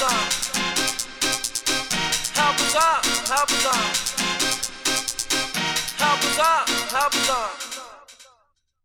us out. Help us out. Help us out. Help us out. Help us out.